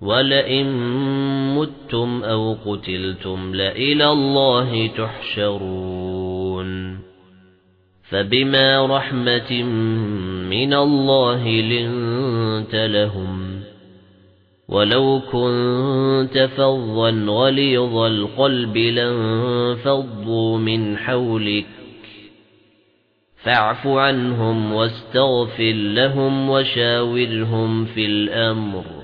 وَلَئِن مُتُّمْ أَوْ قُتِلْتُمْ لَإِلَى اللَّهِ تُحْشَرُونَ فَبِمَا رَحْمَةٍ مِنَ اللَّهِ لِنتَ لَهُمْ وَلَوْ كُنتَ فَظًّا غَلِيظَ الْقَلْبِ لَانفَضُّوا مِنْ حَوْلِكَ فَاعْفُ عَنْهُمْ وَاسْتَغْفِرْ لَهُمْ وَشَاوِرْهُمْ فِي الْأَمْرِ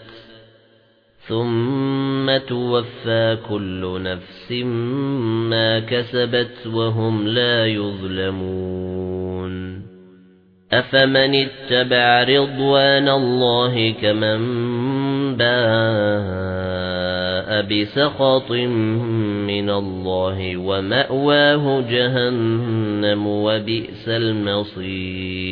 ثُمَّ تُوَفَّى كُلُّ نَفْسٍ مَا كَسَبَتْ وَهُمْ لَا يُظْلَمُونَ أَفَمَنِ اتَّبَعَ رِضْوَانَ اللَّهِ كَمَن بَاءَ بِسَخَطٍ مِّنَ اللَّهِ وَمَأْوَاهُ جَهَنَّمُ وَبِئْسَ الْمَصِيرُ